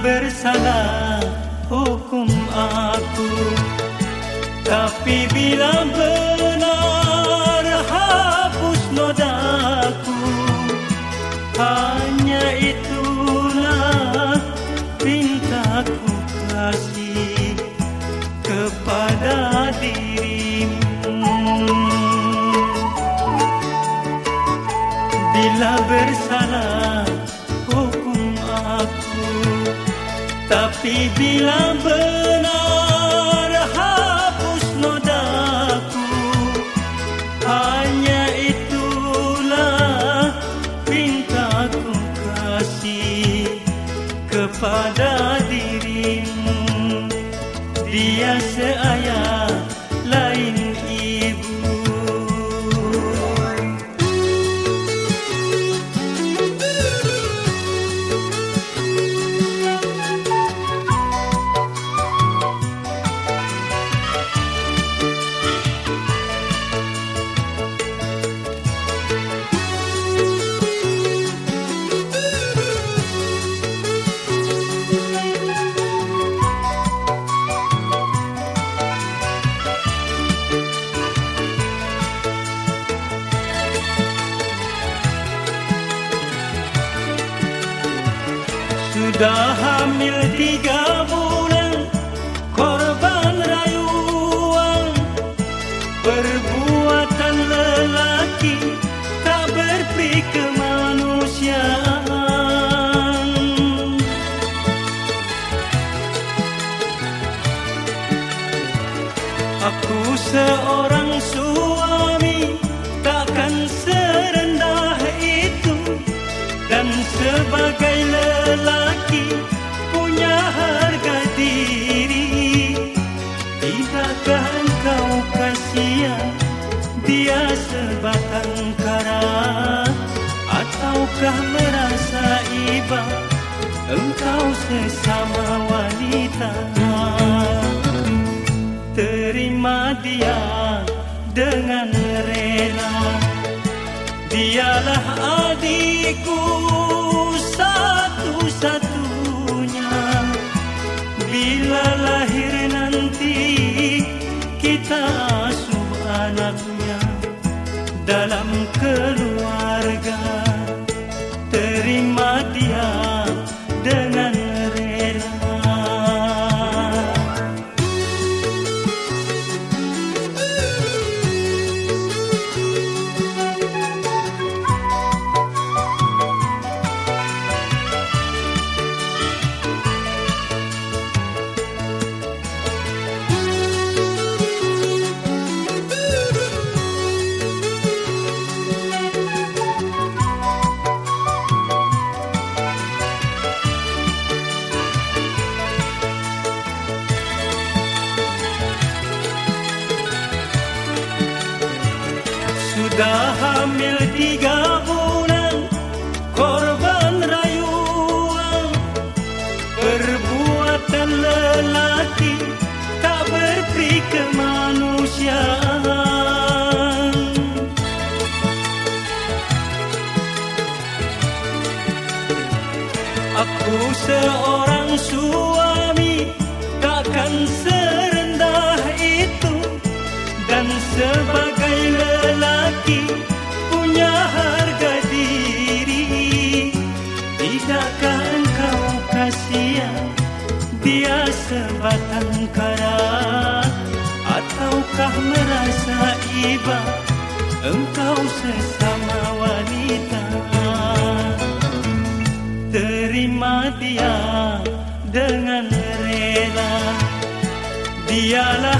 bersalah hukum aku. Tapi bila benar hapus nodaku. Hanya itulah pintaku kasih kepada dirimu. Bila bersalah Tapi bila benar hapus nodaku. Hanya itulah pintaku kasih kepada dirimu. Dia seayah Sudah hamil tiga bulan Korban rayuan. Perbuatan lelaki Tak berperi kemanusiaan. Aku seorang suami Takkan serendah itu. Dan sebagai dia sebatang kara. Ataukah merasa iba? Engkau sesama wanita. Terima dia dengan rela. Dialah adikku dalam keluarga Sudah hamil tiga bulan Korban rayuan. Perbuatan lelaki Tak berperi kemanusiaan. Aku seorang suami Takkan serendah sebagai lelaki punya harga diri. Tidakkah engkau kasihan dia sebatang kara? Ataukah merasa iba engkau sesama wanita? Terima dia dengan rela. Dialah